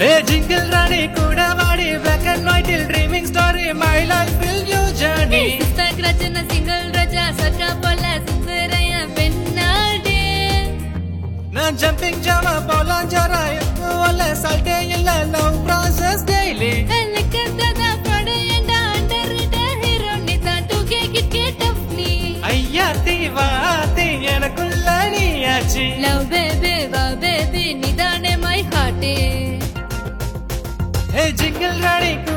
ஏ jingle ராணி கூட வாடி. Black and white இல் dreaming story. My life will new journey. Sister Rachana single ரஜா சக்கா போல சுத்துறைய பெண்ணாடே நான் jumping ஜாம போலாம் ஜரா ஒல்ல சல்டே இல்ல டூகே கிட்கே டஃப்னி ஐயா தீவாத்தி எனக்குள்ள நீயாச்சு லவ் பேபி நீதானே மை